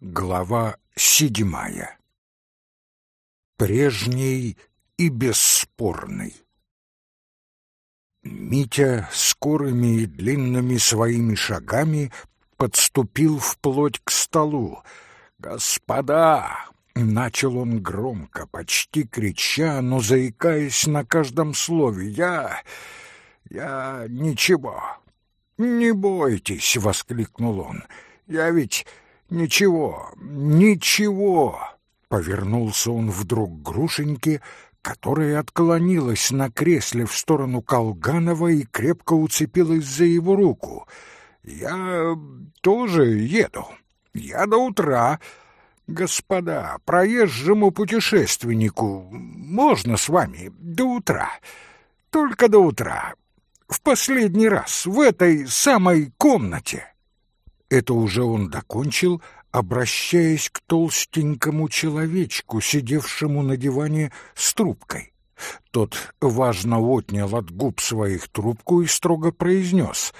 Глава седьмая. Прежний и бесспорный. Митя скорыми и длинными своими шагами подступил вплоть к столу. «Господа!» — начал он громко, почти крича, но заикаясь на каждом слове. «Я... я... ничего. Не бойтесь!» — воскликнул он. «Я ведь «Ничего, ничего!» — повернулся он вдруг к Грушеньке, которая отклонилась на кресле в сторону Колганова и крепко уцепилась за его руку. «Я тоже еду. Я до утра. Господа, проезжему путешественнику можно с вами до утра. Только до утра. В последний раз, в этой самой комнате». Это уже он докончил, обращаясь к толстенькому человечку, сидевшему на диване с трубкой. Тот важно отнял от губ своих трубку и строго произнес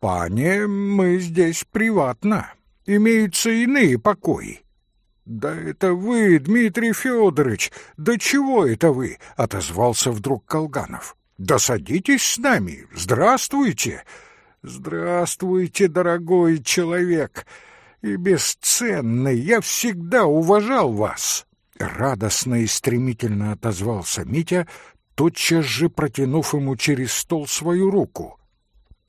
«Пане, мы здесь приватно, имеются иные покои». «Да это вы, Дмитрий Федорович! Да чего это вы?» — отозвался вдруг Колганов. «Да садитесь с нами! Здравствуйте!» «Здравствуйте, дорогой человек! И бесценный, я всегда уважал вас!» Радостно и стремительно отозвался Митя, тотчас же протянув ему через стол свою руку.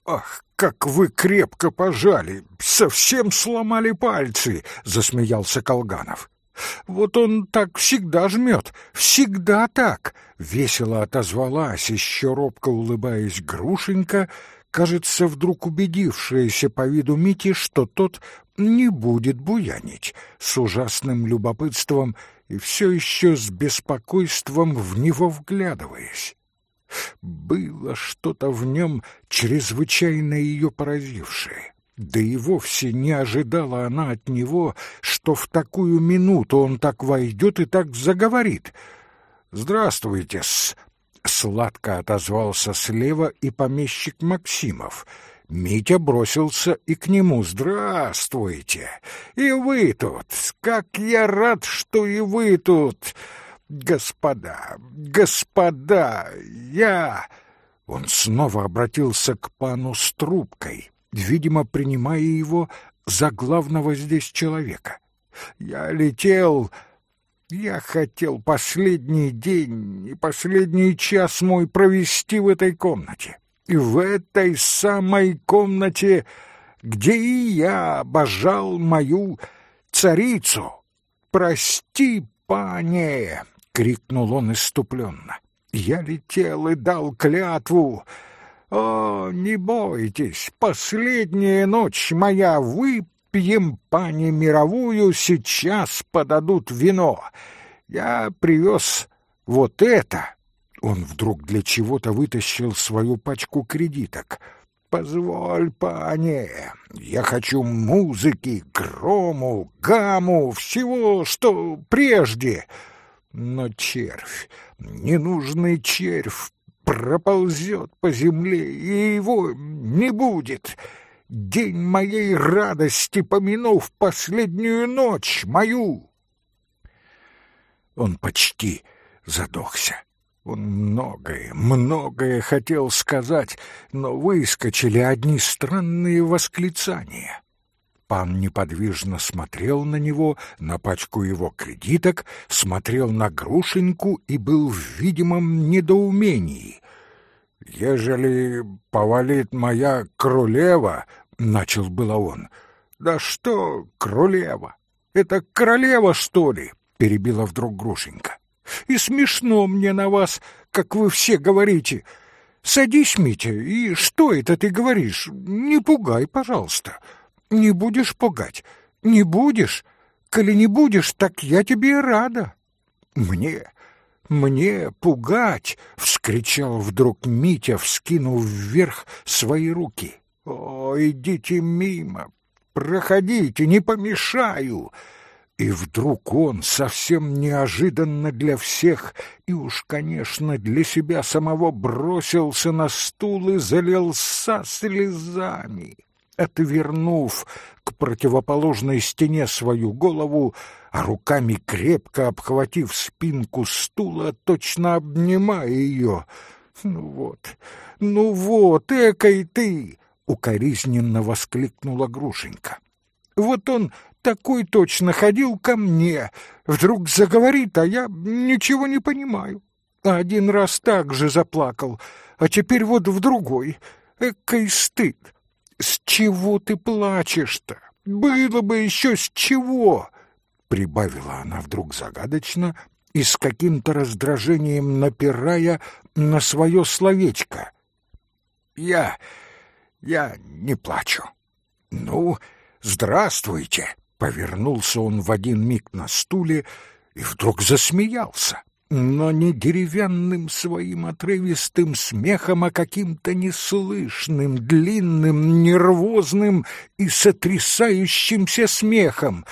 «Ах, как вы крепко пожали! Совсем сломали пальцы!» — засмеялся Колганов. «Вот он так всегда жмет, всегда так!» — весело отозвалась, еще робко улыбаясь Грушенька, кажется, вдруг убедившаяся по виду Мити, что тот не будет буянить, с ужасным любопытством и все еще с беспокойством в него вглядываясь. Было что-то в нем чрезвычайно ее поразившее. Да и вовсе не ожидала она от него, что в такую минуту он так войдет и так заговорит. «Здравствуйте-с», Сладко отозвался слева и помещик Максимов. Митя бросился и к нему. «Здравствуйте! И вы тут! Как я рад, что и вы тут! Господа, господа, я...» Он снова обратился к пану с трубкой, видимо, принимая его за главного здесь человека. «Я летел...» Я хотел последний день и последний час мой провести в этой комнате. И в этой самой комнате, где и я обожал мою царицу. «Прости, пане!» — крикнул он иступленно. «Я летел и дал клятву. О, не бойтесь, последняя ночь моя, вы выпьем, пани, мировую, сейчас подадут вино. Я привез вот это. Он вдруг для чего-то вытащил свою пачку кредиток. Позволь, пани, я хочу музыки, грому, гамму, всего, что прежде. Но червь, ненужный червь, проползет по земле, и его не будет день моей радости, помянув последнюю ночь мою. Он почти задохся. Он многое, многое хотел сказать, но выскочили одни странные восклицания. Пан неподвижно смотрел на него, на пачку его кредиток, смотрел на Грушеньку и был в видимом недоумении. «Ежели повалит моя королева, — начал было он. «Да что, королева? Это королева, что ли?» — перебила вдруг Грушенька. «И смешно мне на вас, как вы все говорите. Садись, Митя, и что это ты говоришь? Не пугай, пожалуйста. Не будешь пугать? Не будешь? Коли не будешь, так я тебе рада. Мне, мне пугать!» — вскричал вдруг Митя, вскинув вверх свои руки. «О, идите мимо! Проходите, не помешаю!» И вдруг он, совсем неожиданно для всех, и уж, конечно, для себя самого, бросился на стул и залился слезами. отвернув к противоположной стене свою голову, а руками крепко обхватив спинку стула, точно обнимая ее. «Ну вот, ну вот, экой ты!» — укоризненно воскликнула Грушенька. «Вот он такой точно ходил ко мне, вдруг заговорит, а я ничего не понимаю. Один раз так же заплакал, а теперь вот в другой. Экой стыд! С чего ты плачешь-то? Было бы еще с чего!» Прибавила она вдруг загадочно и с каким-то раздражением напирая на свое словечко. «Я... я не плачу. Ну, здравствуйте!» Повернулся он в один миг на стуле и вдруг засмеялся но не деревянным своим отрывистым смехом, а каким-то неслышным, длинным, нервозным и сотрясающимся смехом.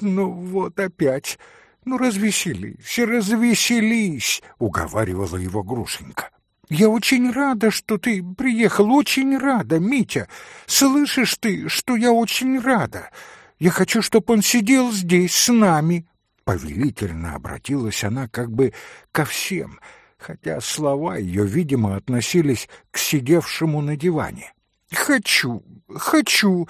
«Ну вот опять! Ну развеселись, развеселись!» — уговаривала его Грушенька. «Я очень рада, что ты приехал, очень рада, Митя. Слышишь ты, что я очень рада? Я хочу, чтобы он сидел здесь с нами». Повелительно обратилась она как бы ко всем, хотя слова ее, видимо, относились к сидевшему на диване. «Хочу, хочу,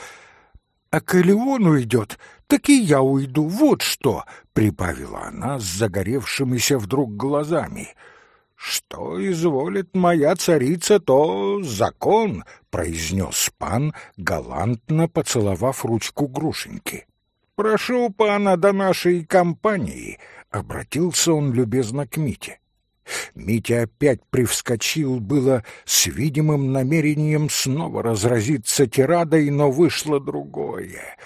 а коли он уйдет, так и я уйду, вот что!» — прибавила она с загоревшимися вдруг глазами. «Что изволит моя царица, то закон», — произнес пан, галантно поцеловав ручку Грушеньки. «Прошу пана до нашей компании», — обратился он любезно к Мите. Митя опять привскочил было с видимым намерением снова разразиться тирадой, но вышло другое.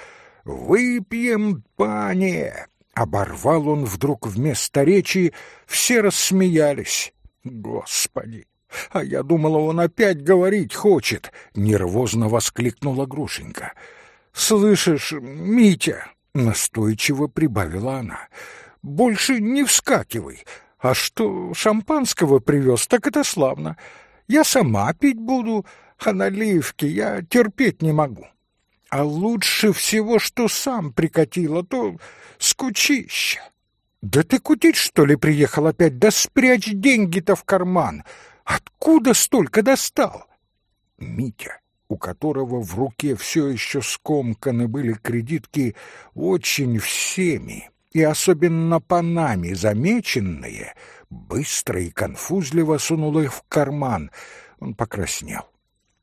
«Выпьем, пане!» — оборвал он вдруг вместо речи, все рассмеялись. «Господи! А я думала, он опять говорить хочет!» — нервозно воскликнула Грушенька. «Слышишь, Митя, Настойчиво прибавила она. «Больше не вскакивай. А что шампанского привез, так это славно. Я сама пить буду, а наливки я терпеть не могу. А лучше всего, что сам прикатила, то скучище. Да ты кутить, что ли, приехал опять? Да спрячь деньги-то в карман. Откуда столько достал?» Митя у которого в руке все еще скомканы были кредитки, очень всеми, и особенно панами замеченные, быстро и конфузливо сунул их в карман. Он покраснел.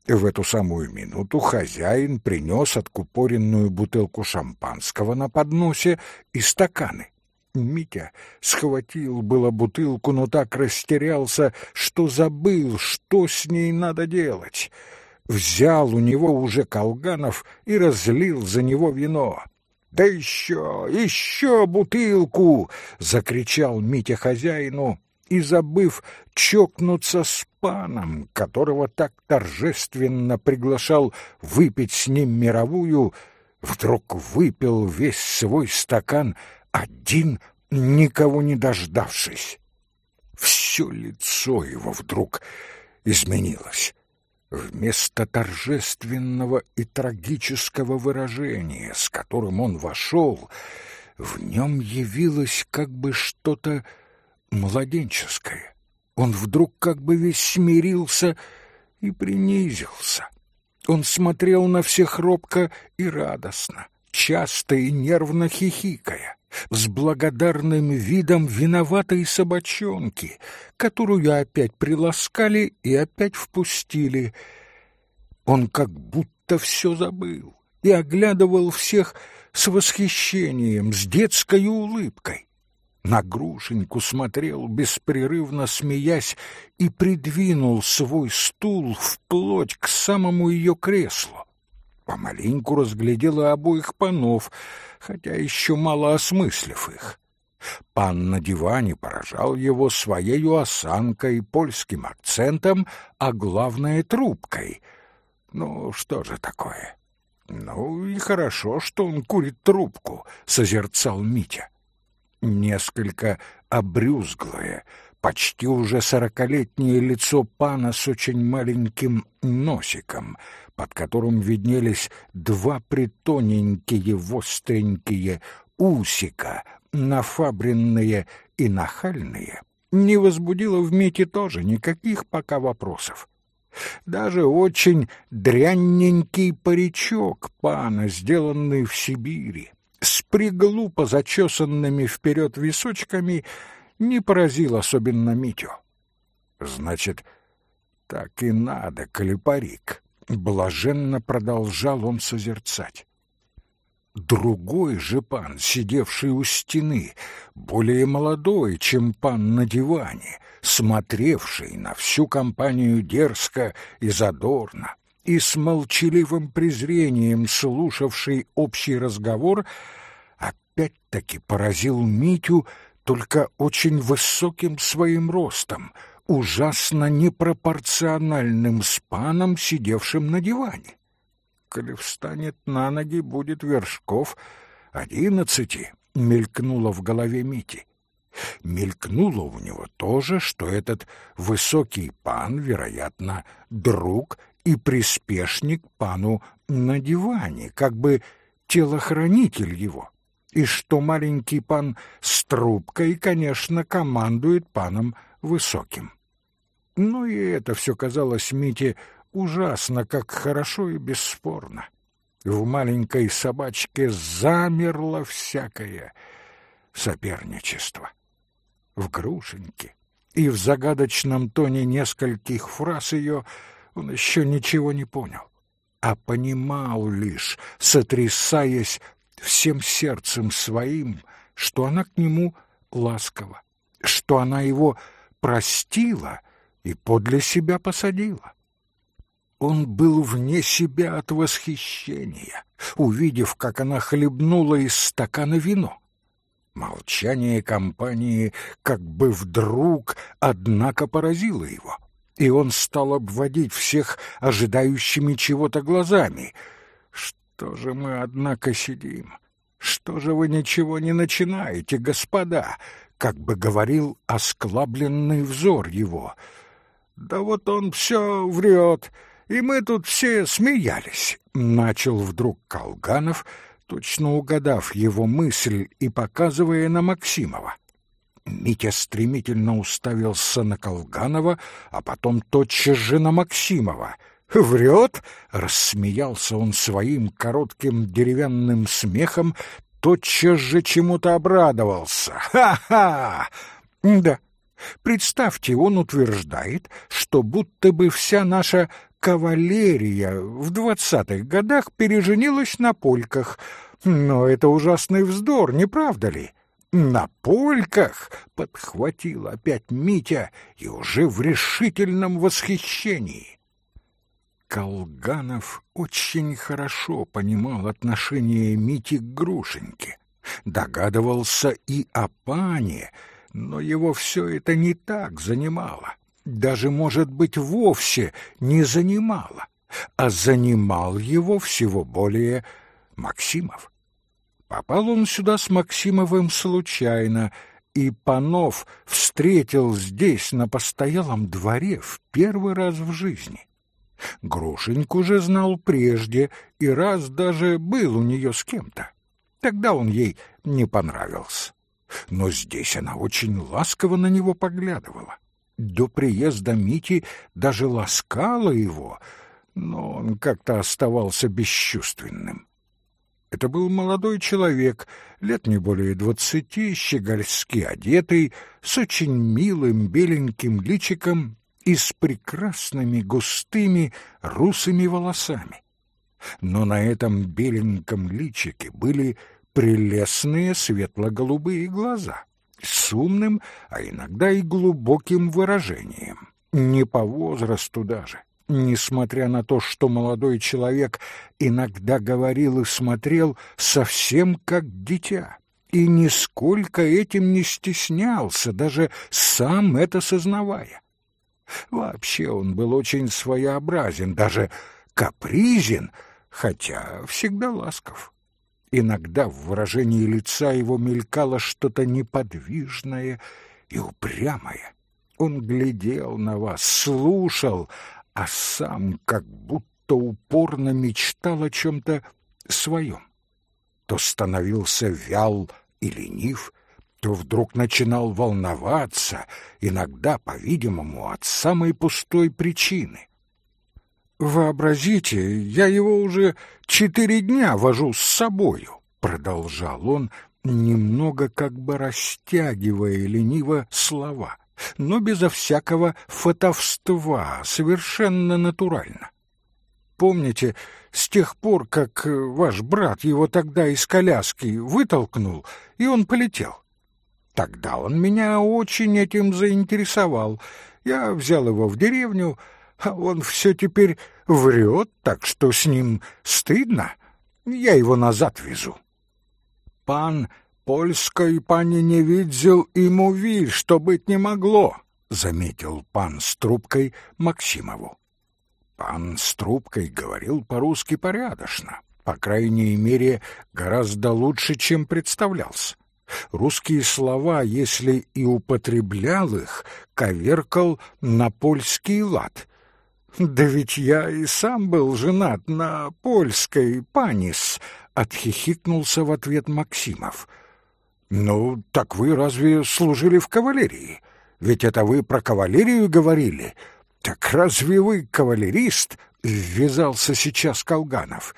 В эту самую минуту хозяин принес откупоренную бутылку шампанского на подносе и стаканы. Митя схватил было бутылку, но так растерялся, что забыл, что с ней надо делать — взял у него уже колганов и разлил за него вино. «Да еще, еще бутылку!» — закричал Митя хозяину, и, забыв чокнуться с паном, которого так торжественно приглашал выпить с ним мировую, вдруг выпил весь свой стакан один, никого не дождавшись. Все лицо его вдруг изменилось. Вместо торжественного и трагического выражения, с которым он вошел, в нем явилось как бы что-то младенческое. Он вдруг как бы весь смирился и принизился. Он смотрел на всех робко и радостно, часто и нервно хихикая с благодарным видом виноватой собачонки, которую опять приласкали и опять впустили. Он как будто все забыл и оглядывал всех с восхищением, с детской улыбкой. На Грушеньку смотрел, беспрерывно смеясь, и придвинул свой стул вплоть к самому ее креслу помаленьку разглядела обоих панов, хотя еще мало осмыслив их. Пан на диване поражал его своею осанкой, польским акцентом, а главное — трубкой. Ну, что же такое? Ну, и хорошо, что он курит трубку, — созерцал Митя. Несколько обрюзглое, почти уже сорокалетнее лицо пана с очень маленьким носиком, под которым виднелись два притоненькие востренькие усика, нафабренные и нахальные, не возбудило в Мите тоже никаких пока вопросов. Даже очень дрянненький паричок пана, сделанный в Сибири, с приглупо зачесанными вперед височками, не поразил особенно Митю. Значит, так и надо, клепарик. Блаженно продолжал он созерцать. Другой же пан, сидевший у стены, более молодой, чем пан на диване, смотревший на всю компанию дерзко и задорно, и с молчаливым презрением слушавший общий разговор, опять-таки поразил Митю только очень высоким своим ростом, ужасно непропорциональным с паном, сидевшим на диване. Коли встанет на ноги, будет вершков одиннадцати, мелькнуло в голове Мити. Мелькнуло у него тоже, что этот высокий пан, вероятно, друг и приспешник пану на диване, как бы телохранитель его и что маленький пан с трубкой, конечно, командует паном высоким. Ну и это все казалось Мите ужасно, как хорошо и бесспорно. В маленькой собачке замерло всякое соперничество. В грушеньке и в загадочном тоне нескольких фраз ее он еще ничего не понял, а понимал лишь, сотрясаясь всем сердцем своим, что она к нему ласкова, что она его простила и подле себя посадила. Он был вне себя от восхищения, увидев, как она хлебнула из стакана вино. Молчание компании как бы вдруг, однако, поразило его, и он стал обводить всех ожидающими чего-то глазами — что же мы, однако, сидим? Что же вы ничего не начинаете, господа? Как бы говорил осклабленный взор его. Да вот он все врет, и мы тут все смеялись. Начал вдруг Колганов, точно угадав его мысль и показывая на Максимова. Митя стремительно уставился на Колганова, а потом тотчас же на Максимова — «Врет?» — рассмеялся он своим коротким деревянным смехом, тотчас же чему-то обрадовался. «Ха-ха!» «Да, представьте, он утверждает, что будто бы вся наша кавалерия в двадцатых годах переженилась на польках. Но это ужасный вздор, не правда ли?» «На польках!» — подхватил опять Митя и уже в решительном восхищении. Колганов очень хорошо понимал отношение Мити к Грушеньке, догадывался и о пане, но его все это не так занимало, даже, может быть, вовсе не занимало, а занимал его всего более Максимов. Попал он сюда с Максимовым случайно, и Панов встретил здесь, на постоялом дворе, в первый раз в жизни. Грушеньку же знал прежде и раз даже был у нее с кем-то. Тогда он ей не понравился. Но здесь она очень ласково на него поглядывала. До приезда Мити даже ласкала его, но он как-то оставался бесчувственным. Это был молодой человек, лет не более двадцати, щегольски одетый, с очень милым беленьким личиком и с прекрасными густыми русыми волосами. Но на этом беленьком личике были прелестные светло-голубые глаза с умным, а иногда и глубоким выражением. Не по возрасту даже, несмотря на то, что молодой человек иногда говорил и смотрел совсем как дитя, и нисколько этим не стеснялся, даже сам это сознавая. Вообще он был очень своеобразен, даже капризен, хотя всегда ласков. Иногда в выражении лица его мелькало что-то неподвижное и упрямое. Он глядел на вас, слушал, а сам как будто упорно мечтал о чем-то своем. То становился вял и ленив, то вдруг начинал волноваться, иногда, по-видимому, от самой пустой причины. «Вообразите, я его уже четыре дня вожу с собою», — продолжал он, немного как бы растягивая лениво слова, но безо всякого фотовства, совершенно натурально. Помните, с тех пор, как ваш брат его тогда из коляски вытолкнул, и он полетел? Тогда он меня очень этим заинтересовал. Я взял его в деревню, а он все теперь врет, так что с ним стыдно. Я его назад везу. Пан польской пани не видел и муви, что быть не могло, заметил пан с трубкой Максимову. Пан с трубкой говорил по-русски порядочно, по крайней мере, гораздо лучше, чем представлялся. Русские слова, если и употреблял их, коверкал на польский лад. «Да ведь я и сам был женат на польской панис», — отхихикнулся в ответ Максимов. «Ну, так вы разве служили в кавалерии? Ведь это вы про кавалерию говорили. Так разве вы кавалерист?» — ввязался сейчас Колганов.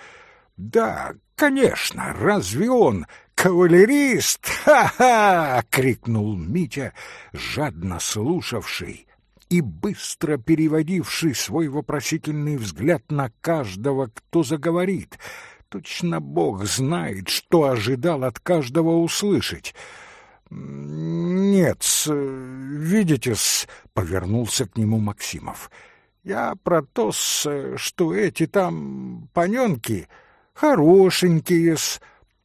«Да, конечно, разве он кавалерист? Ха-ха!» — крикнул Митя, жадно слушавший и быстро переводивший свой вопросительный взгляд на каждого, кто заговорит. Точно Бог знает, что ожидал от каждого услышать. «Нет, видите-с», — повернулся к нему Максимов, — «я про то, что эти там паненки хорошенькие-с,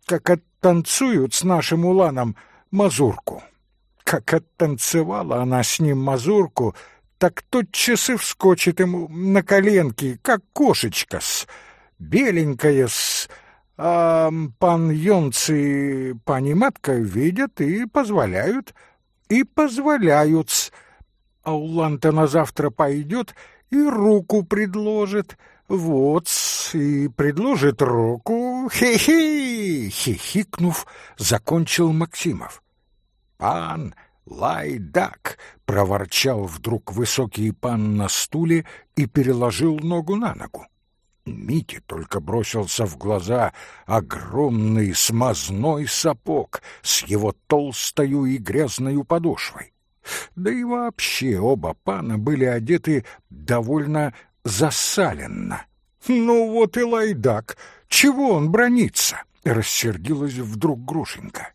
как оттанцуют с нашим уланом мазурку. Как оттанцевала она с ним мазурку, так тотчас и вскочит ему на коленки, как кошечка-с, беленькая-с, а пан Йонц и пани Матка видят и позволяют, и позвляют-с. А Улан-то на завтра пойдет и руку предложит, вот и предложит руку, хе-хе, хихикнув, закончил Максимов. Пан «Лайдак!» — проворчал вдруг высокий пан на стуле и переложил ногу на ногу. Мите только бросился в глаза огромный смазной сапог с его толстою и грязною подошвой. Да и вообще оба пана были одеты довольно засаленно. «Ну вот и лайдак! Чего он бронится?» — рассердилась вдруг Грушенька.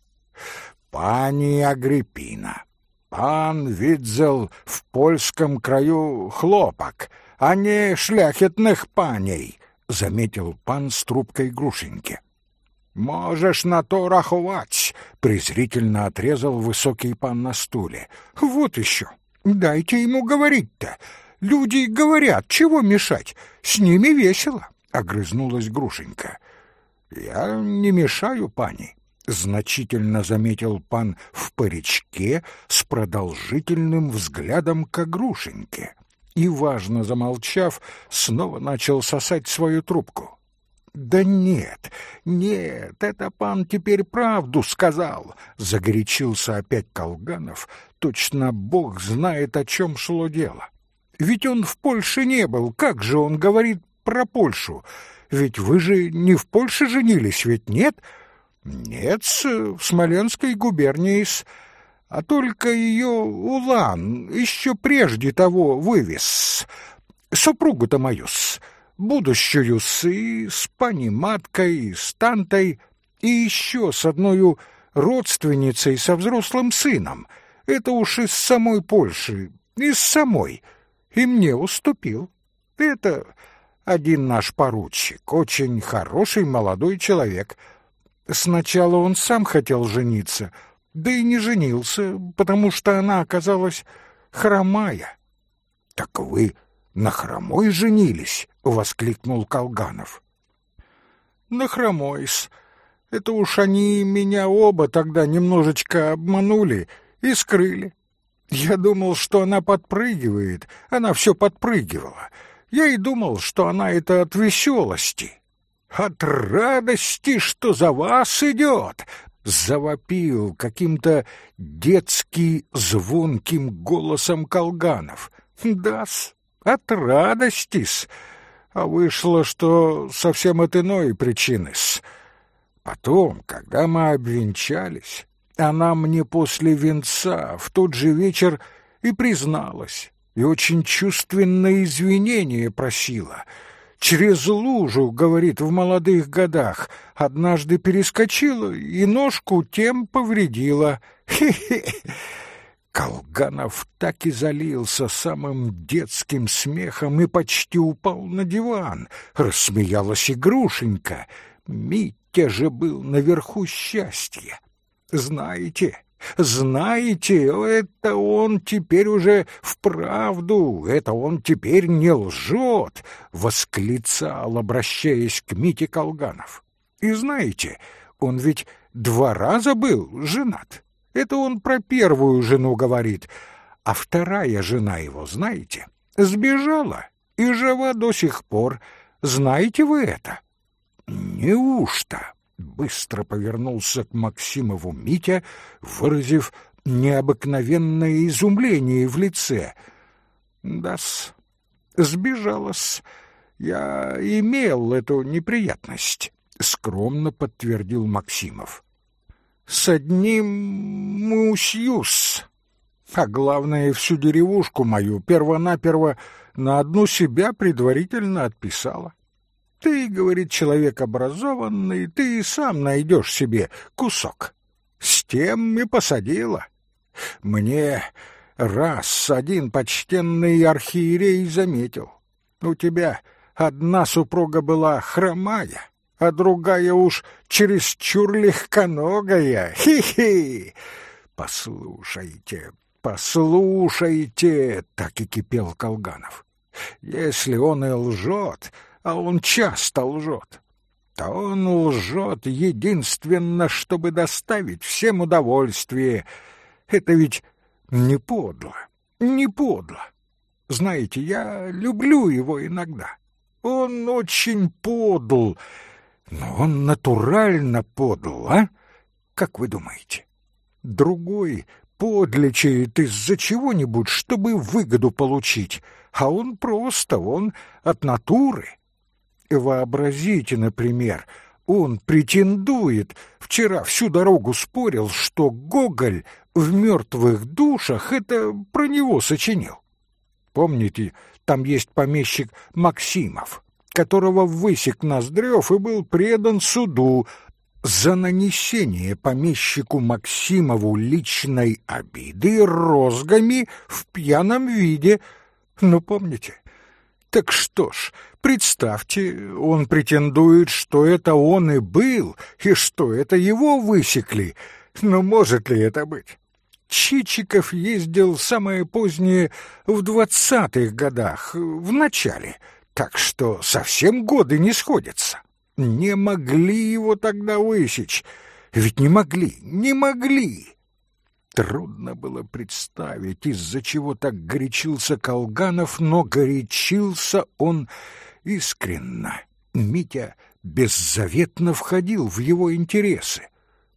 «Пани Агриппина, пан видел в польском краю хлопок, а не шляхетных паней», — заметил пан с трубкой Грушеньки. «Можешь на то раховать», — презрительно отрезал высокий пан на стуле. «Вот еще, дайте ему говорить-то. Люди говорят, чего мешать? С ними весело», — огрызнулась Грушенька. «Я не мешаю, пани значительно заметил пан в паричке с продолжительным взглядом к огрушеньке и, важно замолчав, снова начал сосать свою трубку. «Да нет, нет, это пан теперь правду сказал!» — загорячился опять Колганов. «Точно бог знает, о чем шло дело. Ведь он в Польше не был, как же он говорит про Польшу? Ведь вы же не в Польше женились, ведь нет?» Нет, в Смоленской губернии, а только ее Улан еще прежде того вывез. Супругу-то мою-с, будущую-с, и с пани-маткой, и с тантой, и еще с одной родственницей со взрослым сыном. Это уж из самой Польши, из самой. И мне уступил. Это один наш поручик, очень хороший молодой человек — Сначала он сам хотел жениться, да и не женился, потому что она оказалась хромая. — Так вы на хромой женились? — воскликнул Колганов. — На хромой-с. Это уж они меня оба тогда немножечко обманули и скрыли. Я думал, что она подпрыгивает, она все подпрыгивала. Я и думал, что она это от веселости. От радости, что за вас идет, завопил каким-то детски звонким голосом Колганов. Да-с, от радости-с, а вышло, что совсем от иной причины-с. Потом, когда мы обвенчались, она мне после венца в тот же вечер и призналась, и очень чувственное извинение просила. Через лужу, говорит, в молодых годах, однажды перескочила и ножку тем повредила. Хе-хе! Колганов так и залился самым детским смехом и почти упал на диван. Рассмеялась игрушенька. Митя же был наверху счастья. Знаете, знаете, это он теперь уже вправду, это он теперь не лжет, восклицал, обращаясь к Мите Колганов. И знаете, он ведь два раза был женат. Это он про первую жену говорит. А вторая жена его, знаете, сбежала и жива до сих пор. Знаете вы это? Неужто? Быстро повернулся к Максимову Митя, выразив необыкновенное изумление в лице. Да-с, сбежала-с. Я имел эту неприятность, скромно подтвердил Максимов с одним мусьюс. А главное, всю деревушку мою первонаперво на одну себя предварительно отписала. Ты, говорит, человек образованный, ты и сам найдешь себе кусок. С тем и посадила. Мне раз один почтенный архиерей заметил. У тебя одна супруга была хромая, а другая уж чересчур легконогая. Хи-хи! Послушайте, послушайте, так и кипел Колганов. Если он и лжет, а он часто лжет, то он лжет единственно, чтобы доставить всем удовольствие. Это ведь не подло, не подло. Знаете, я люблю его иногда. Он очень подл, но он натурально подал, а? Как вы думаете? Другой подлечает из-за чего-нибудь, чтобы выгоду получить, а он просто, он от натуры. Вообразите, например, он претендует, вчера всю дорогу спорил, что Гоголь в «Мертвых душах» это про него сочинил. Помните, там есть помещик Максимов которого высек Ноздрев и был предан суду за нанесение помещику Максимову личной обиды розгами в пьяном виде. Ну, помните? Так что ж, представьте, он претендует, что это он и был, и что это его высекли. Но может ли это быть? Чичиков ездил самое позднее в двадцатых годах, в начале — так что совсем годы не сходятся. Не могли его тогда высечь, ведь не могли, не могли. Трудно было представить, из-за чего так горячился Колганов, но горячился он искренно. Митя беззаветно входил в его интересы.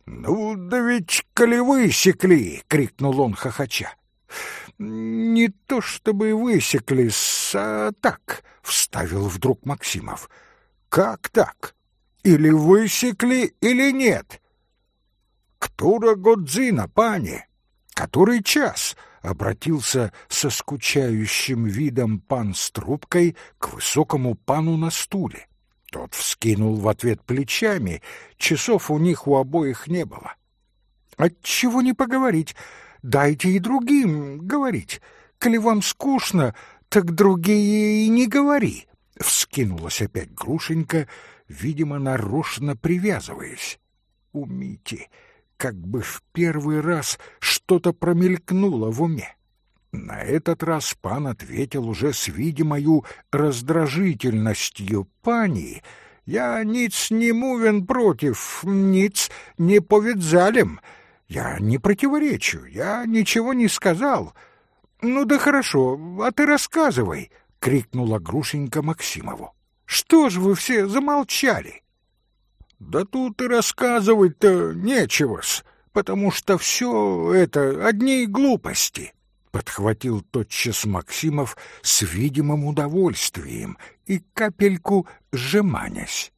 «Ну, да ведь коли высекли!» — крикнул он хохоча. «Не то чтобы высекли, а так», — вставил вдруг Максимов. «Как так? Или высекли, или нет?» «Ктура Годзина, пани? Который час?» — обратился со скучающим видом пан с трубкой к высокому пану на стуле. Тот вскинул в ответ плечами, часов у них у обоих не было. «Отчего не поговорить?» дайте и другим говорить. Коли вам скучно, так другие и не говори. Вскинулась опять Грушенька, видимо, нарочно привязываясь. У Мити как бы в первый раз что-то промелькнуло в уме. На этот раз пан ответил уже с видимою раздражительностью. «Пани, я ниц не мувен против, ниц не повидзалем. Я не противоречу, я ничего не сказал. Ну да хорошо, а ты рассказывай, крикнула Грушенька Максимову. Что ж вы все замолчали? Да тут и рассказывать-то нечего-с, потому что все это одни глупости. Подхватил тотчас Максимов с видимым удовольствием и капельку сжиманясь.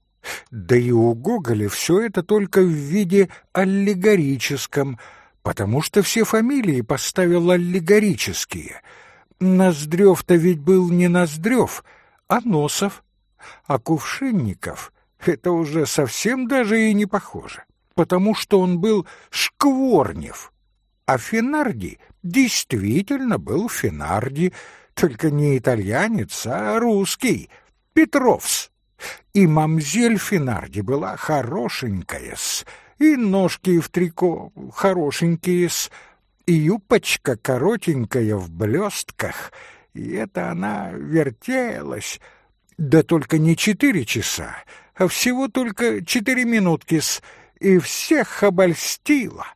Да и у Гоголя все это только в виде аллегорическом, потому что все фамилии поставил аллегорические. Ноздрев-то ведь был не Ноздрев, а Носов, а Кувшинников — это уже совсем даже и не похоже, потому что он был Шкворнев, а Финарди действительно был Финарди, только не итальянец, а русский, Петровс. И мамзель Финарди была хорошенькая-с, и ножки в трико хорошенькие-с, и юбочка коротенькая в блестках, и это она вертелась, да только не четыре часа, а всего только четыре минутки-с, и всех обольстила.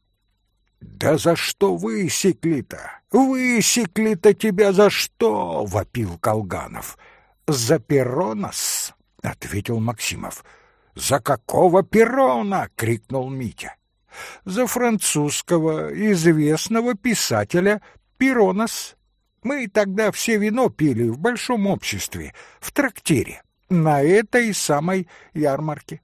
«Да за что высекли-то? Высекли-то тебя за что?» — вопил Колганов. «За перонос!» — ответил Максимов. «За какого перона?» — крикнул Митя. «За французского известного писателя Пиронос. Мы тогда все вино пили в большом обществе, в трактире, на этой самой ярмарке.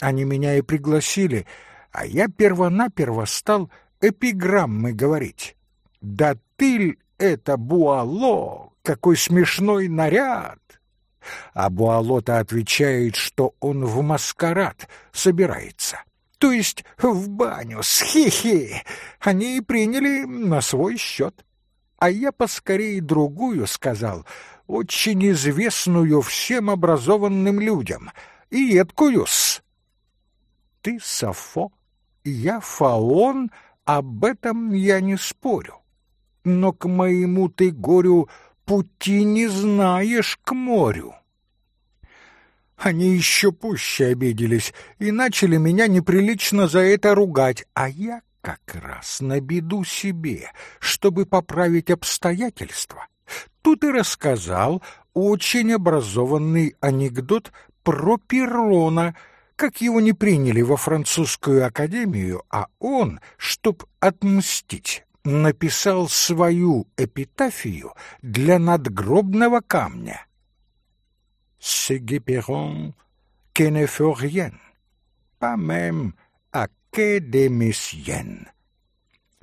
Они меня и пригласили, а я первонаперво стал эпиграммы говорить. «Да ты это Буало! Какой смешной наряд!» А Буало-то отвечает, что он в маскарад собирается. То есть в баню с хи-хи. Они приняли на свой счет. А я поскорее другую сказал, очень известную всем образованным людям, и эткую-с. Ты Сафо, я Фаон, об этом я не спорю. Но к моему ты горю пути не знаешь к морю. Они еще пуще обиделись и начали меня неприлично за это ругать, а я как раз на беду себе, чтобы поправить обстоятельства. Тут и рассказал очень образованный анекдот про Перрона — как его не приняли во французскую академию, а он, чтоб отмстить, написал свою эпитафию для надгробного камня. «Сегиперон que ne fait rien, pas même académicien».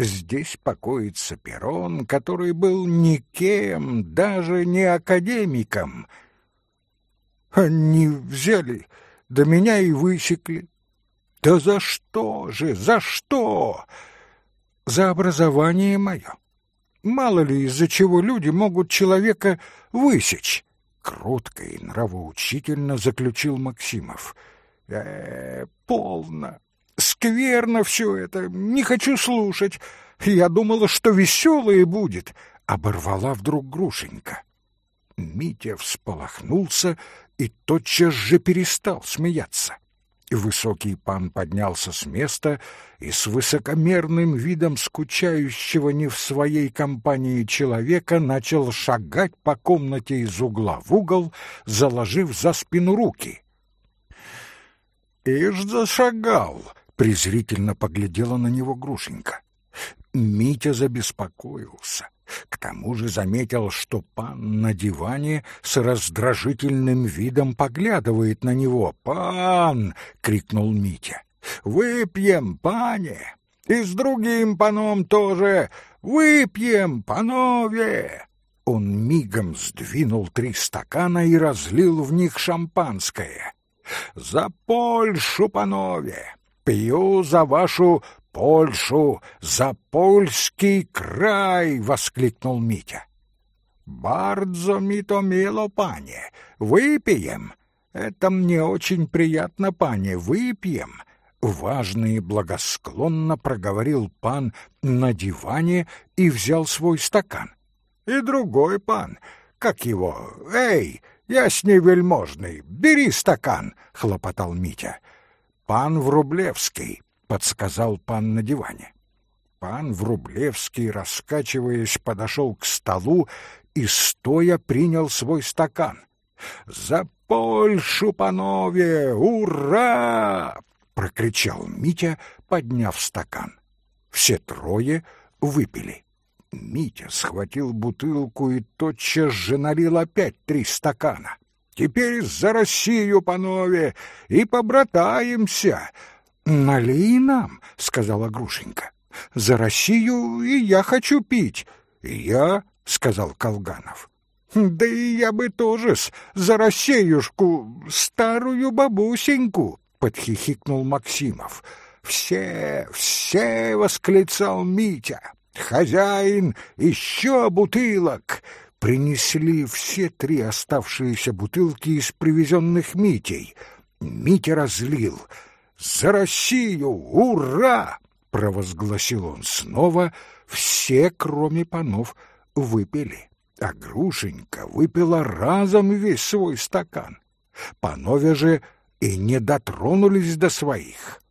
Здесь покоится Перрон, который был никем, даже не академиком. Они взяли да меня и высекли. Да за что же, за что? За образование мое. Мало ли, из-за чего люди могут человека высечь. Кротко и нравоучительно заключил Максимов. Э, -э полно. Скверно все это, не хочу слушать. Я думала, что веселое будет. Оборвала вдруг Грушенька. Митя всполохнулся и тотчас же перестал смеяться. Высокий пан поднялся с места и с высокомерным видом скучающего не в своей компании человека начал шагать по комнате из угла в угол, заложив за спину руки. «Ишь зашагал!» — презрительно поглядела на него Грушенька. Митя забеспокоился. К тому же заметил, что пан на диване с раздражительным видом поглядывает на него. «Пан!» — крикнул Митя. «Выпьем, пане! И с другим паном тоже! Выпьем, панове!» Он мигом сдвинул три стакана и разлил в них шампанское. «За Польшу, панове! Пью за вашу Польшу, за польский край!» — воскликнул Митя. «Бардзо мито мило, пане, выпьем. Это мне очень приятно, пане, выпьем». Важно и благосклонно проговорил пан на диване и взял свой стакан. «И другой пан, как его, эй, я с ней вельможный, бери стакан!» — хлопотал Митя. «Пан Врублевский, подсказал пан на диване. Пан Врублевский, раскачиваясь, подошел к столу и стоя принял свой стакан. «За Польшу, панове! Ура!» — прокричал Митя, подняв стакан. Все трое выпили. Митя схватил бутылку и тотчас же налил опять три стакана. «Теперь за Россию, панове, и побратаемся!» «Налей нам», — сказала Грушенька. «За Россию и я хочу пить». «И я», — сказал Колганов. «Да и я бы тоже с за Россиюшку, старую бабусеньку», — подхихикнул Максимов. «Все, все!» — восклицал Митя. «Хозяин, еще бутылок!» Принесли все три оставшиеся бутылки из привезенных Митей. Митя разлил. «За Россию! Ура!» — провозгласил он снова. Все, кроме панов, выпили. А Грушенька выпила разом весь свой стакан. Панове же и не дотронулись до своих.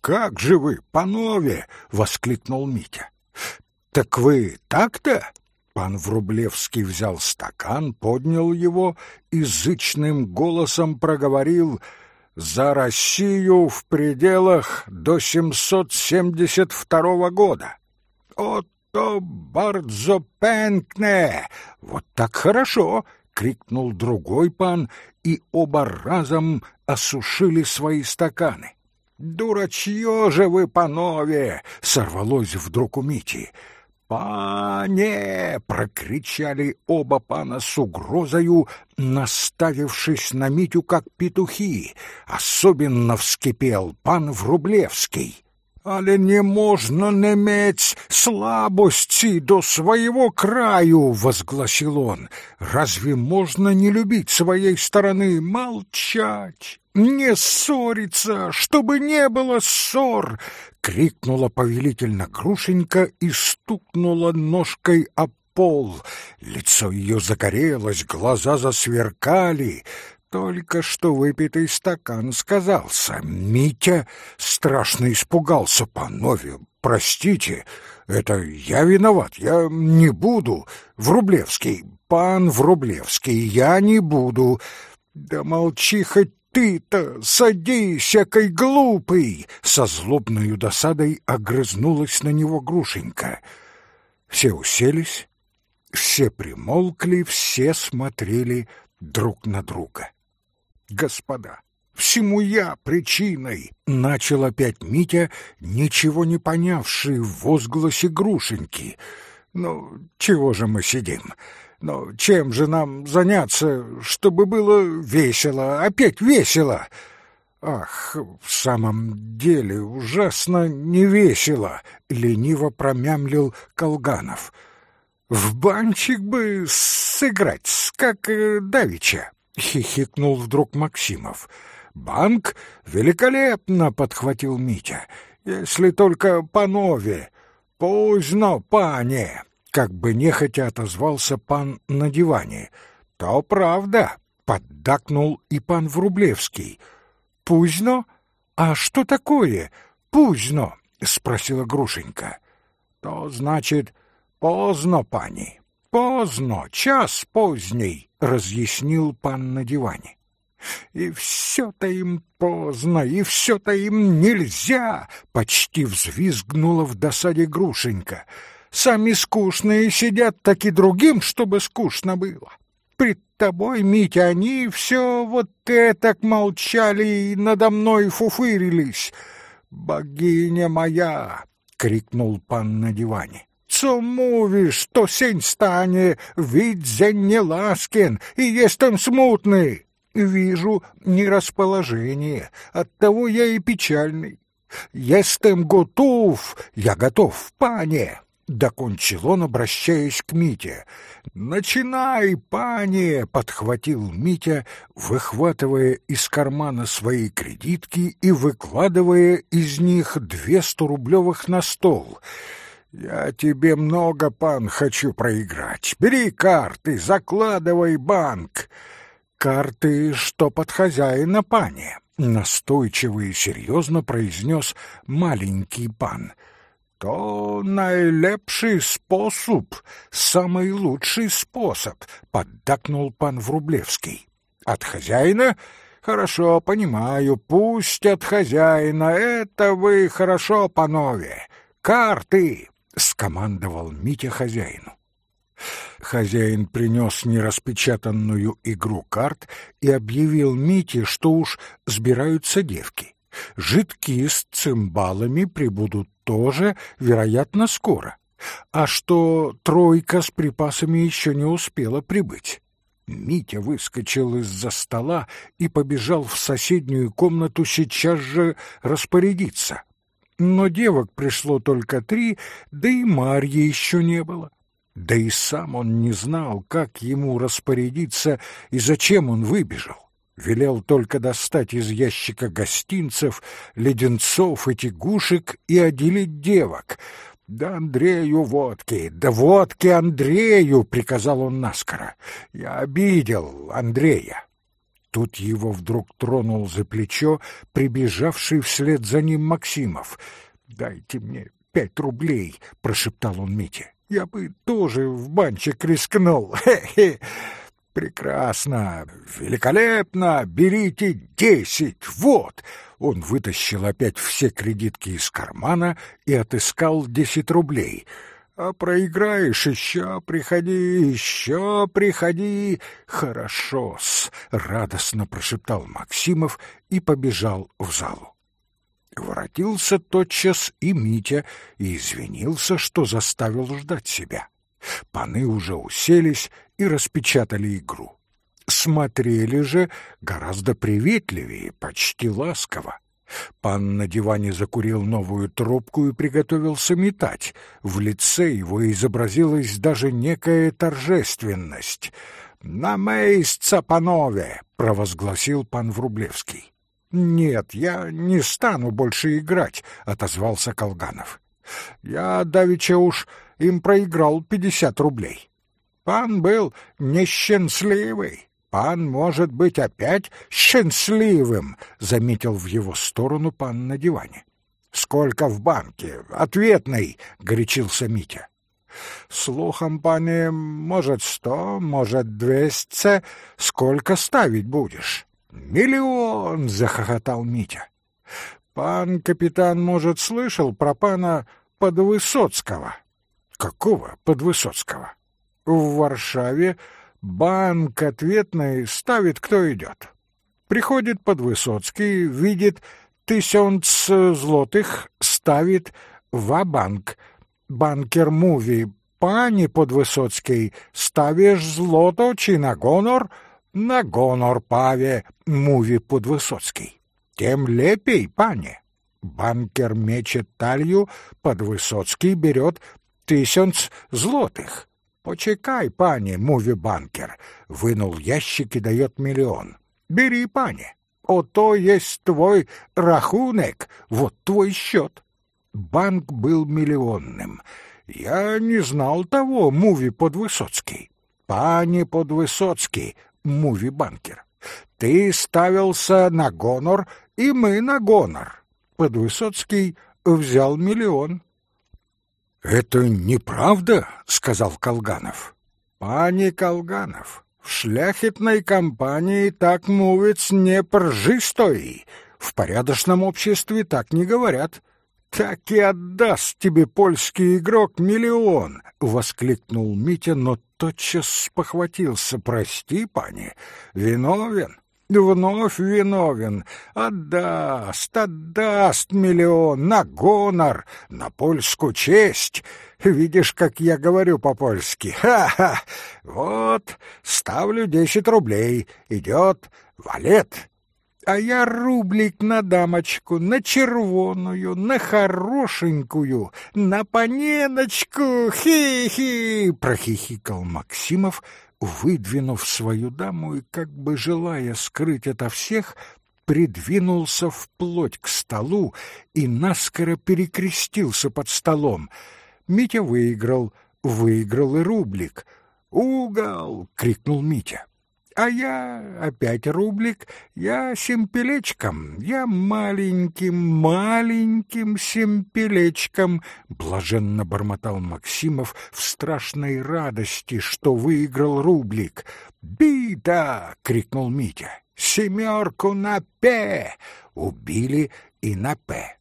«Как же вы, панове!» — воскликнул Митя. «Так вы так-то?» Пан Врублевский взял стакан, поднял его и зычным голосом проговорил «За Россию в пределах до 772 года!» «Ото бардзо пенкне!» «Вот так хорошо!» — крикнул другой пан, и оба разом осушили свои стаканы. «Дурачье же вы, панове!» — сорвалось вдруг у Мити. «Пане!» — прокричали оба пана с угрозою, наставившись на Митю, как петухи. Особенно вскипел пан Врублевский. Але не можна не слабости до своего краю, возгласил он. Разве можно не любить своей стороны? Молчать, не ссориться, чтобы не было ссор, крикнула повелительно Грушенька и стукнула ножкой об пол. Лицо ее загорелось, глаза засверкали. Только что выпитый стакан сказался. Митя страшно испугался панове. «Простите, это я виноват, я не буду. Врублевский, пан Врублевский, я не буду. Да молчи хоть ты-то, садись, якой глупый!» Со злобною досадой огрызнулась на него Грушенька. Все уселись, все примолкли, все смотрели друг на друга. Господа, всему я причиной, начал опять Митя, ничего не понявший в возгласе Грушеньки. Ну, чего же мы сидим? Но чем же нам заняться, чтобы было весело, опять весело? Ах, в самом деле ужасно невесело, лениво промямлил Колганов. В банчик бы сыграть, как э, давеча. — хихикнул вдруг Максимов. «Банк великолепно!» — подхватил Митя. «Если только панове. Поздно, пане!» Как бы нехотя отозвался пан на диване. «То правда!» — поддакнул и пан Врублевский. «Пузно? А что такое пузно?» — спросила Грушенька. «То значит поздно, пани. Поздно, час поздний. — разъяснил пан на диване. «И все-то им поздно, и все-то им нельзя!» — почти взвизгнула в досаде Грушенька. «Сами скучные сидят, так и другим, чтобы скучно было. Пред тобой, Митя, они все вот это молчали и надо мной фуфырились. Богиня моя!» — крикнул пан на диване. Co mówisz, to сень stanie, widzeń nie ласкин, и jestem смутный. Вижу нерасположение, оттого я и печальный. Jestem готов, я готов, пане. Докончил он, обращаясь к Мите. «Начинай, пане!» — подхватил Митя, выхватывая из кармана свои кредитки и выкладывая из них две сторублевых на стол — я тебе много, пан, хочу проиграть. Бери карты, закладывай банк. Карты, что под хозяина, пане, настойчиво и серьезно произнес маленький пан. То найлепший способ, самый лучший способ, поддакнул пан Врублевский. От хозяина? Хорошо, понимаю, пусть от хозяина, это вы хорошо, панове. Карты, скомандовал Митя хозяину. Хозяин принес нераспечатанную игру карт и объявил Мите, что уж сбираются девки. Жидки с цимбалами прибудут тоже, вероятно, скоро. А что тройка с припасами еще не успела прибыть. Митя выскочил из-за стола и побежал в соседнюю комнату сейчас же распорядиться. Но девок пришло только три, да и Марьи еще не было. Да и сам он не знал, как ему распорядиться и зачем он выбежал. Велел только достать из ящика гостинцев, леденцов и тягушек и отделить девок. «Да Андрею водки! Да водки Андрею!» — приказал он наскоро. «Я обидел Андрея!» Тут его вдруг тронул за плечо прибежавший вслед за ним Максимов. «Дайте мне пять рублей!» — прошептал он Мите. Я бы тоже в банчик рискнул. Хе-хе. Прекрасно, великолепно, берите десять, вот. Он вытащил опять все кредитки из кармана и отыскал десять рублей. А проиграешь еще, приходи, еще приходи. Хорошо-с, радостно прошептал Максимов и побежал в залу. Воротился тотчас и Митя и извинился, что заставил ждать себя. Паны уже уселись и распечатали игру. Смотрели же гораздо приветливее, почти ласково. Пан на диване закурил новую трубку и приготовился метать. В лице его изобразилась даже некая торжественность. «На мейсца, панове!» — провозгласил пан Врублевский. «Нет, я не стану больше играть», — отозвался Колганов. «Я давеча уж им проиграл пятьдесят рублей. Пан был несчастливый, пан может быть опять счастливым», — заметил в его сторону пан на диване. «Сколько в банке? Ответный!» — горячился Митя. «Слухом, пане, может, сто, может, двести. Сколько ставить будешь?» «Миллион!» — захохотал Митя. «Пан капитан, может, слышал про пана Подвысоцкого?» «Какого Подвысоцкого?» «В Варшаве банк ответный ставит, кто идет. Приходит Подвысоцкий, видит тысяч злотых, ставит в банк Банкер муви, пани Подвысоцкий, ставишь злото чи на гонор — на гонор паве, муви Подвысоцкий. Тем лепей, пане. Банкер мечет талью, Подвысоцкий берет тысяч злотых. Почекай, пане, муви банкер. Вынул ящик и дает миллион. Бери, пане. Ото есть твой рахунок, вот твой счет. Банк был миллионным. Я не знал того, муви Подвысоцкий. Пане Подвысоцкий, муви-банкер. Ты ставился на гонор, и мы на гонор. Подвысоцкий взял миллион. «Это неправда», — сказал Колганов. «Пани Колганов, в шляхетной компании так мовец не пржистой. В порядочном обществе так не говорят. «Так и отдаст тебе польский игрок миллион!» — воскликнул Митя, но тотчас спохватился. «Прости, пани, виновен, вновь виновен. Отдаст, отдаст миллион на гонор, на польскую честь. Видишь, как я говорю по-польски? Ха-ха! Вот, ставлю десять рублей. Идет валет а я рублик на дамочку, на червоную, на хорошенькую, на паненочку, хи-хи!» — прохихикал Максимов, выдвинув свою даму и, как бы желая скрыть это всех, придвинулся вплоть к столу и наскоро перекрестился под столом. Митя выиграл, выиграл и рублик. «Угол!» — крикнул Митя. А я опять рублик, я семпелечком, я маленьким-маленьким семпелечком, блаженно бормотал Максимов в страшной радости, что выиграл рублик. «Бита!» — крикнул Митя. «Семерку на «П!» Убили и на «П».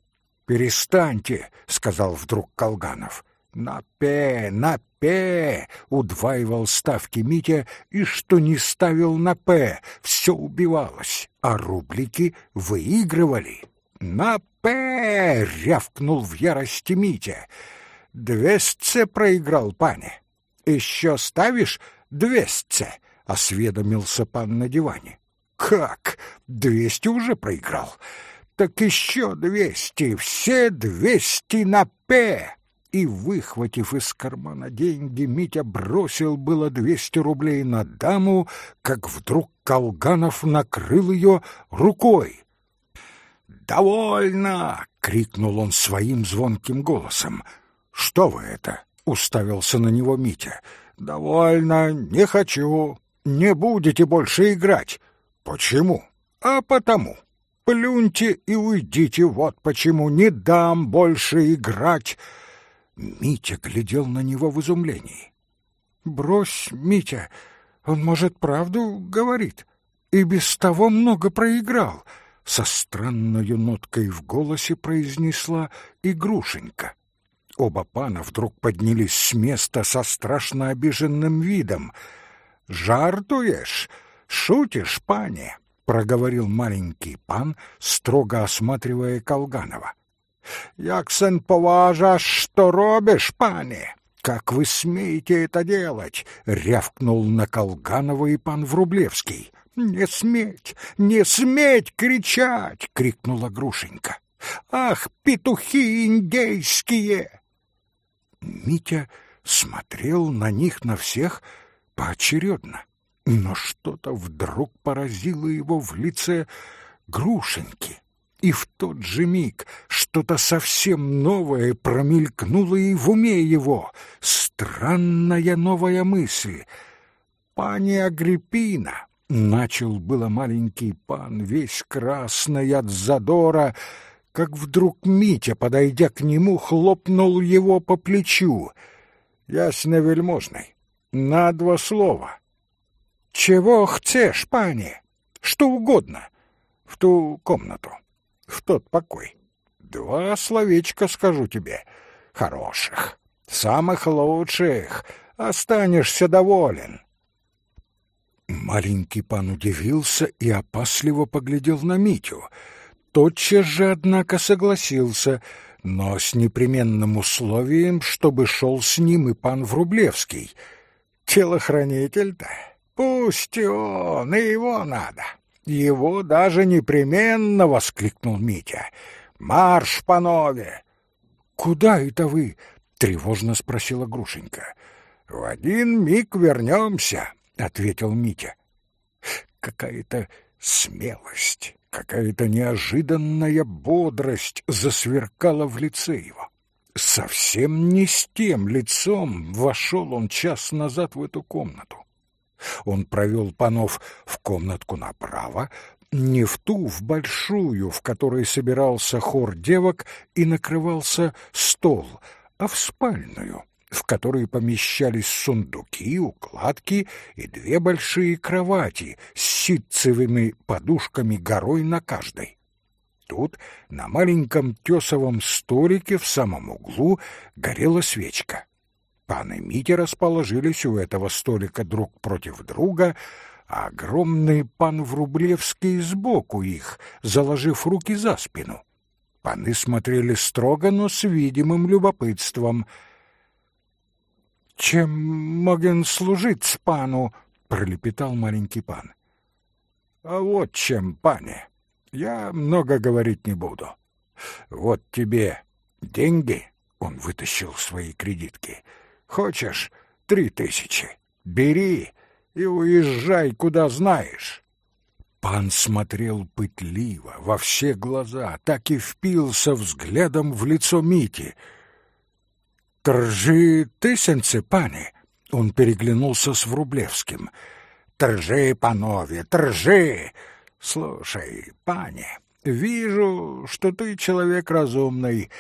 «Перестаньте!» — сказал вдруг Колганов. «На «П», на «П», — удваивал ставки Митя, и что не ставил на «П», все убивалось, а рублики выигрывали. «На «П», — рявкнул в ярости Митя. «Dwieście проиграл, пане. Еще ставишь dwieście?» — осведомился пан на диване. «Как? Двести уже проиграл?» «Так еще двести, все двести на «П» и, выхватив из кармана деньги, Митя бросил было двести рублей на даму, как вдруг Колганов накрыл ее рукой. «Довольно!» — крикнул он своим звонким голосом. «Что вы это?» — уставился на него Митя. «Довольно, не хочу. Не будете больше играть». «Почему?» «А потому. Плюньте и уйдите, вот почему. Не дам больше играть». Митя глядел на него в изумлении. «Брось, Митя, он, может, правду говорит, и без того много проиграл», — со странной ноткой в голосе произнесла игрушенька. Оба пана вдруг поднялись с места со страшно обиженным видом. «Жартуешь? Шутишь, пане?» — проговорил маленький пан, строго осматривая Колганова. Як сен поважа, что робишь, пане? Как вы смеете это делать? рявкнул на Колганова и пан Врублевский. Не сметь, не сметь кричать, крикнула Грушенька. Ах, петухи индейские! Митя смотрел на них на всех поочередно, но что-то вдруг поразило его в лице Грушеньки. И в тот же миг что-то совсем новое промелькнуло и в уме его. Странная новая мысль. «Пани Агриппина!» — начал было маленький пан, весь красный от задора, как вдруг Митя, подойдя к нему, хлопнул его по плечу. «Ясно вельможный, на два слова». «Чего хочешь, пани? Что угодно. В ту комнату» в тот покой. Два словечка скажу тебе, хороших, самых лучших, останешься доволен. Маленький пан удивился и опасливо поглядел на Митю. Тотчас же, однако, согласился, но с непременным условием, чтобы шел с ним и пан Врублевский. Телохранитель-то, пусть он, и его надо. «Его даже непременно!» — воскликнул Митя. «Марш, панове!» «Куда это вы?» — тревожно спросила Грушенька. «В один миг вернемся», — ответил Митя. Какая-то смелость, какая-то неожиданная бодрость засверкала в лице его. Совсем не с тем лицом вошел он час назад в эту комнату. Он провел панов в комнатку направо, не в ту, в большую, в которой собирался хор девок и накрывался стол, а в спальную, в которой помещались сундуки, укладки и две большие кровати с ситцевыми подушками горой на каждой. Тут на маленьком тесовом столике в самом углу горела свечка. Пан и Митя расположились у этого столика друг против друга, а огромный пан Врублевский сбоку их, заложив руки за спину. Паны смотрели строго, но с видимым любопытством. «Чем моген служить пану?» — пролепетал маленький пан. «А вот чем, пане, я много говорить не буду. Вот тебе деньги», — он вытащил свои кредитки, — Хочешь три тысячи? Бери и уезжай, куда знаешь. Пан смотрел пытливо, во все глаза, так и впился взглядом в лицо Мити. «Тржи тысенцы, пане!» Он переглянулся с Врублевским. Тржи, панове, тржи! Слушай, пани, вижу, что ты человек разумный.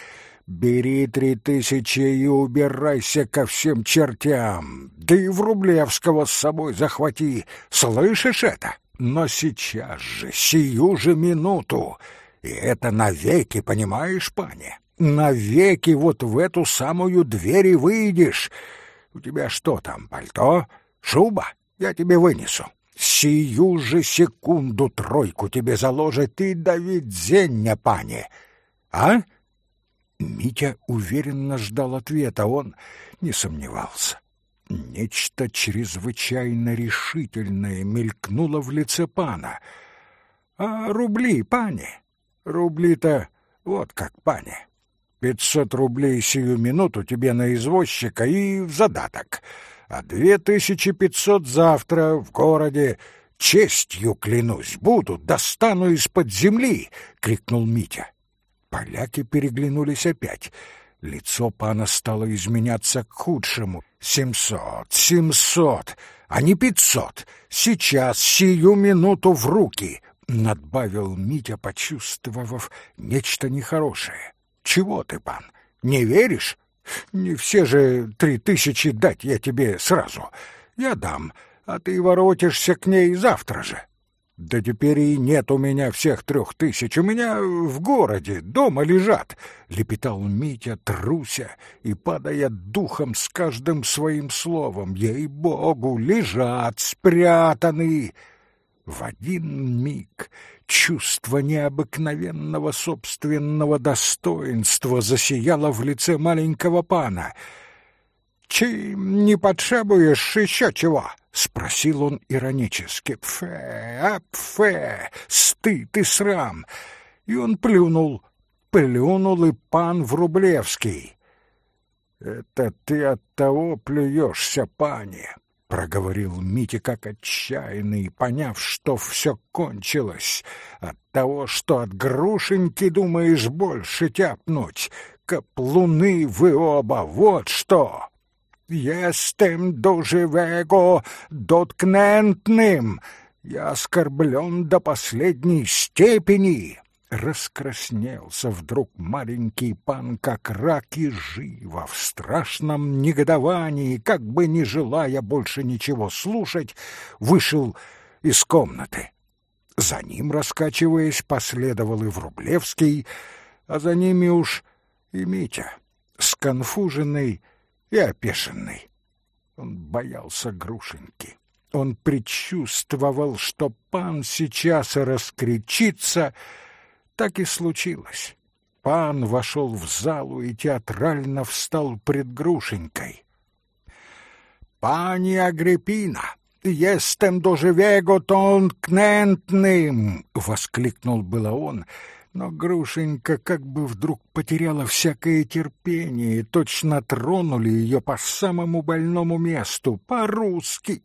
Бери три тысячи и убирайся ко всем чертям. Да и в Рублевского с собой захвати. Слышишь это? Но сейчас же, сию же минуту. И это навеки, понимаешь, пани? Навеки вот в эту самую дверь и выйдешь. У тебя что там, пальто? Шуба? Я тебе вынесу. Сию же секунду тройку тебе заложит и Давид Зення, пани. А? Митя уверенно ждал ответа, он не сомневался. Нечто чрезвычайно решительное мелькнуло в лице пана. «А рубли, пани? Рубли-то вот как, пани. Пятьсот рублей сию минуту тебе на извозчика и в задаток, а две тысячи пятьсот завтра в городе. Честью клянусь, буду, достану из-под земли!» — крикнул Митя. Поляки переглянулись опять. Лицо пана стало изменяться к худшему. «Семьсот! Семьсот! А не пятьсот! Сейчас, сию минуту в руки!» — надбавил Митя, почувствовав нечто нехорошее. Чего ты, пан, не веришь? Не все же три тысячи дать я тебе сразу. Я дам, а ты воротишься к ней завтра же. Да теперь и нет у меня всех трех тысяч, у меня в городе, дома лежат, — лепетал Митя, труся и падая духом с каждым своим словом. Ей-богу, лежат, спрятаны. В один миг чувство необыкновенного собственного достоинства засияло в лице маленького пана. «Чи не потребуешь еще чего?» — спросил он иронически. «Пфе, а стыд и срам!» И он плюнул, плюнул и пан Врублевский. «Это ты от того плюешься, пани!» — проговорил Митя как отчаянный, поняв, что все кончилось. От того, что от грушеньки думаешь больше тяпнуть. Каплуны вы оба, вот что! Естем до живего доткнентным. Я оскорблен до последней степени. Раскраснелся вдруг маленький пан, как рак, и живо, в страшном негодовании, как бы не желая больше ничего слушать, вышел из комнаты. За ним, раскачиваясь, последовал и Врублевский, а за ними уж и Митя, сконфуженный и опешенный. Он боялся Грушеньки. Он предчувствовал, что пан сейчас раскричится — так и случилось. Пан вошел в залу и театрально встал пред Грушенькой. «Пани Агриппина, естем доживего тонкнентным!» — воскликнул было он, но Грушенька как бы вдруг потеряла всякое терпение, и точно тронули ее по самому больному месту, по-русски.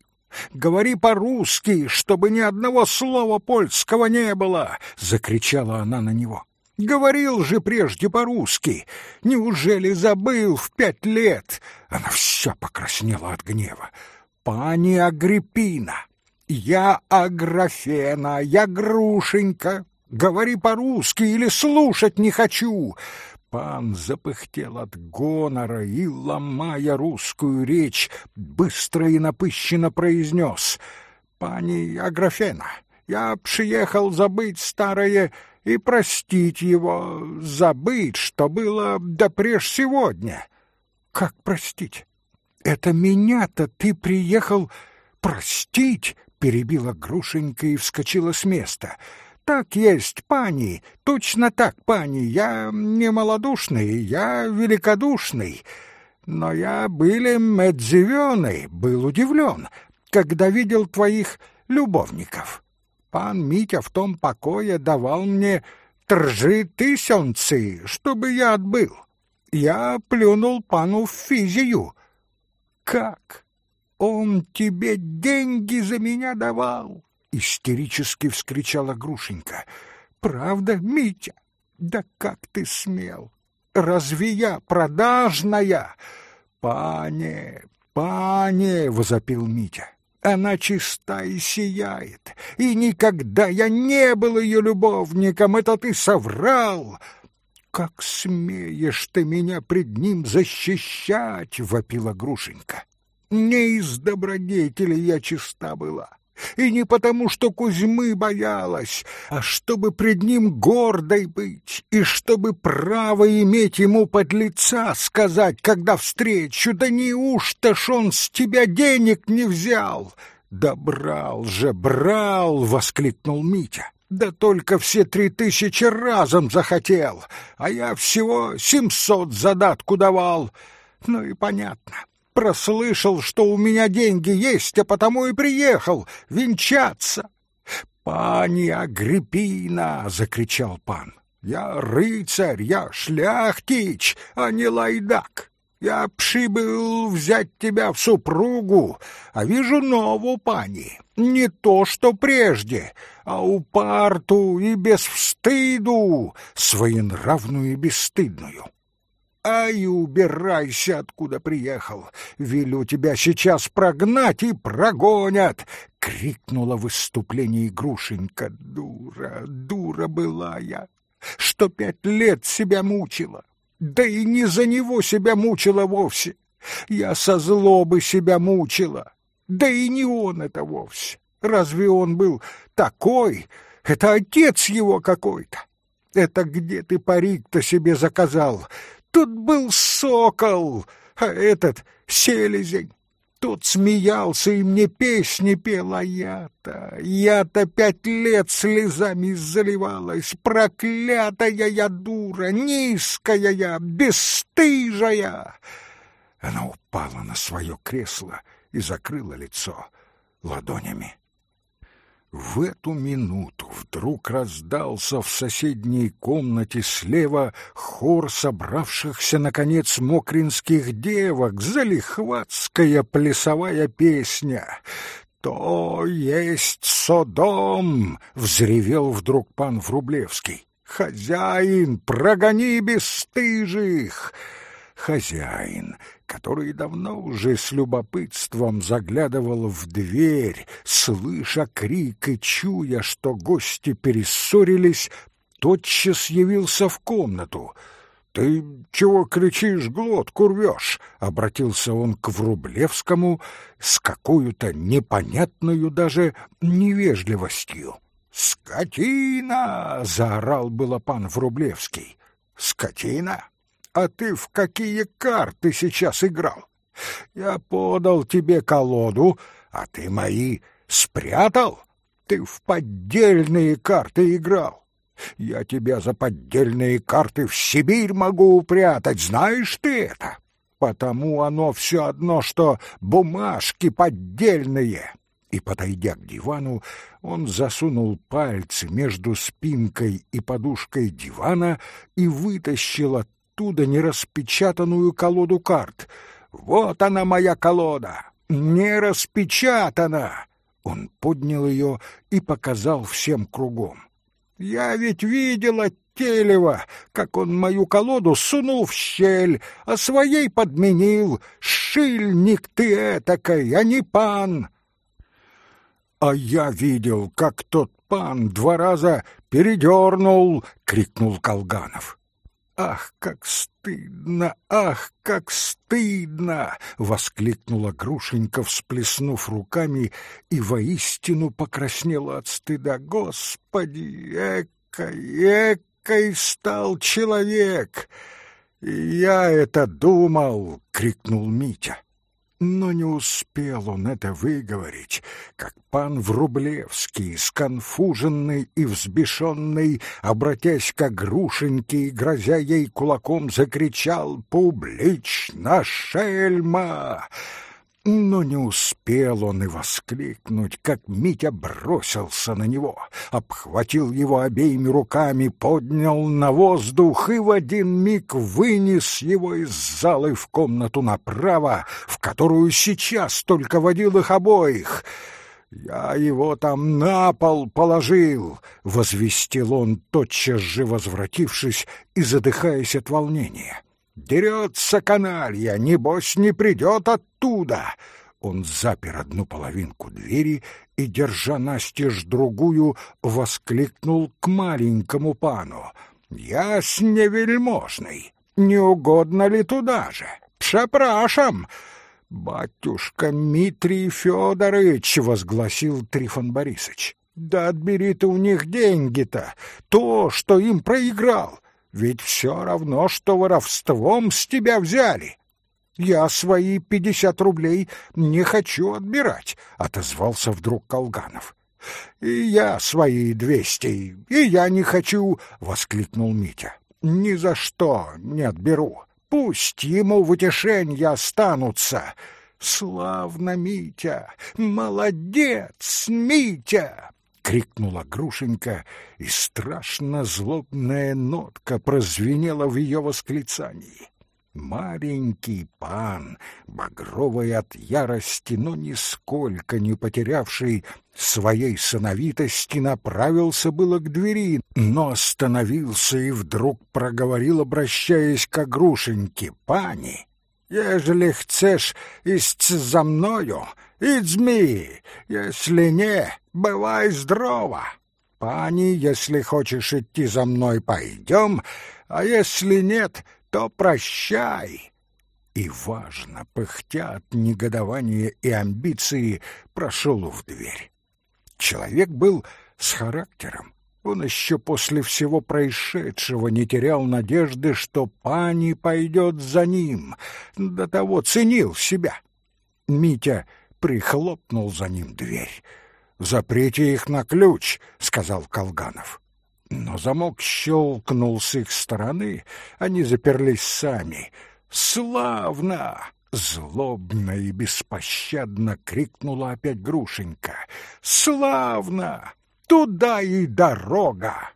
Говори по-русски, чтобы ни одного слова польского не было!» — закричала она на него. «Говорил же прежде по-русски! Неужели забыл в пять лет?» Она вся покраснела от гнева. «Пани Агриппина, я Аграфена, я Грушенька. Говори по-русски или слушать не хочу!» Пан запыхтел от гонора и, ломая русскую речь, быстро и напыщенно произнес «Пани Аграфена, я приехал забыть старое и простить его, забыть, что было допреж сегодня». «Как простить? Это меня-то ты приехал простить?» — перебила Грушенька и вскочила с места — так есть, пани, точно так, пани. Я не малодушный, я великодушный. Но я былем медзевёный, был удивлен, когда видел твоих любовников. Пан Митя в том покое давал мне тржи тысячцы, чтобы я отбыл. Я плюнул пану в физию. Как? Он тебе деньги за меня давал? Истерически вскричала Грушенька. Правда, Митя? Да как ты смел? Разве я продажная? Пане, пане, возопил Митя. Она чиста и сияет, и никогда я не был ее любовником, это ты соврал. Как смеешь ты меня пред ним защищать, вопила Грушенька. Не из добродетели я чиста была, и не потому, что Кузьмы боялась, а чтобы пред ним гордой быть, и чтобы право иметь ему под лица сказать, когда встречу, да неужто ж он с тебя денег не взял? Да брал же, брал, воскликнул Митя. Да только все три тысячи разом захотел, а я всего семьсот задатку давал. Ну и понятно, прослышал, что у меня деньги есть, а потому и приехал венчаться. «Пани Агриппина!» — закричал пан. «Я рыцарь, я шляхтич, а не лайдак. Я прибыл взять тебя в супругу, а вижу новую пани. Не то, что прежде, а у парту и без встыду, своенравную и бесстыдную. Ай, убирайся, откуда приехал. Велю тебя сейчас прогнать и прогонят, крикнула в выступлении Грушенька. Дура, дура была я, что пять лет себя мучила. Да и не за него себя мучила вовсе. Я со злобы себя мучила. Да и не он это вовсе. Разве он был такой? Это отец его какой-то. Это где ты парик-то себе заказал? Тут был сокол, а этот селезень. Тот смеялся и мне песни пел, а я-то, я-то пять лет слезами заливалась. Проклятая я дура, низкая я, бесстыжая. Она упала на свое кресло и закрыла лицо ладонями. В эту минуту вдруг раздался в соседней комнате слева хор собравшихся, наконец, мокринских девок, залихватская плясовая песня. «То есть Содом!» — взревел вдруг пан Врублевский. «Хозяин, прогони бесстыжих!» Хозяин, который давно уже с любопытством заглядывал в дверь, слыша крик и чуя, что гости перессорились, тотчас явился в комнату. «Ты чего кричишь, глотку рвешь?» — обратился он к Врублевскому с какой-то непонятную даже невежливостью. «Скотина!» — заорал было пан Врублевский. «Скотина? А ты в какие карты сейчас играл? Я подал тебе колоду, а ты мои спрятал? Ты в поддельные карты играл. Я тебя за поддельные карты в Сибирь могу упрятать, знаешь ты это? Потому оно все одно, что бумажки поддельные. И, подойдя к дивану, он засунул пальцы между спинкой и подушкой дивана и вытащил оттуда оттуда нераспечатанную колоду карт. «Вот она, моя колода! Не распечатана!» Он поднял ее и показал всем кругом. «Я ведь видела Телева, как он мою колоду сунул в щель, а своей подменил. Шильник ты этакой, а не пан!» «А я видел, как тот пан два раза передернул!» — крикнул Колганов. «Ах, как стыдно! Ах, как стыдно!» — воскликнула Грушенька, всплеснув руками, и воистину покраснела от стыда. «Господи, экой, экой стал человек!» «И я это думал!» — крикнул Митя. Но не успел он это выговорить, как пан Врублевский, сконфуженный и взбешенный, обратясь к Грушеньке и грозя ей кулаком, закричал «Публично, шельма!» Но не успел он и воскликнуть, как Митя бросился на него, обхватил его обеими руками, поднял на воздух и в один миг вынес его из залы в комнату направо, в которую сейчас только водил их обоих. «Я его там на пол положил!» — возвестил он, тотчас же возвратившись и задыхаясь от волнения. Дерется каналья, небось, не придет оттуда. Он запер одну половинку двери и, держа настежь другую, воскликнул к маленькому пану. «Я с невельможный. Не угодно ли туда же? Пшапрашам!» «Батюшка Митрий Федорович!» — возгласил Трифон Борисович. «Да отбери ты у них деньги-то, то, что им проиграл, ведь все равно, что воровством с тебя взяли». «Я свои пятьдесят рублей не хочу отбирать», — отозвался вдруг Колганов. «И я свои двести, и я не хочу», — воскликнул Митя. «Ни за что не отберу. Пусть ему в утешенье останутся. Славно, Митя! Молодец, Митя! Крикнула Грушенька, и страшно злобная нотка прозвенела в ее восклицании. Маленький пан, багровый от ярости, но нисколько не потерявший своей сыновитости, направился было к двери, но остановился и вдруг проговорил, обращаясь к Агрушеньке, «Пани, ежели chcешь исть за мною, идзми, если не, бывай здорова. Пани, если хочешь идти за мной, пойдем, а если нет, то прощай!» И, важно, пыхтя от негодования и амбиции, прошел в дверь. Человек был с характером. Он еще после всего происшедшего не терял надежды, что пани пойдет за ним. До того ценил себя. Митя прихлопнул за ним дверь. «Заприте их на ключ», — сказал Колганов. Но замок щелкнул с их стороны, они заперлись сами. «Славно!» — злобно и беспощадно крикнула опять Грушенька. «Славно! Туда и дорога!»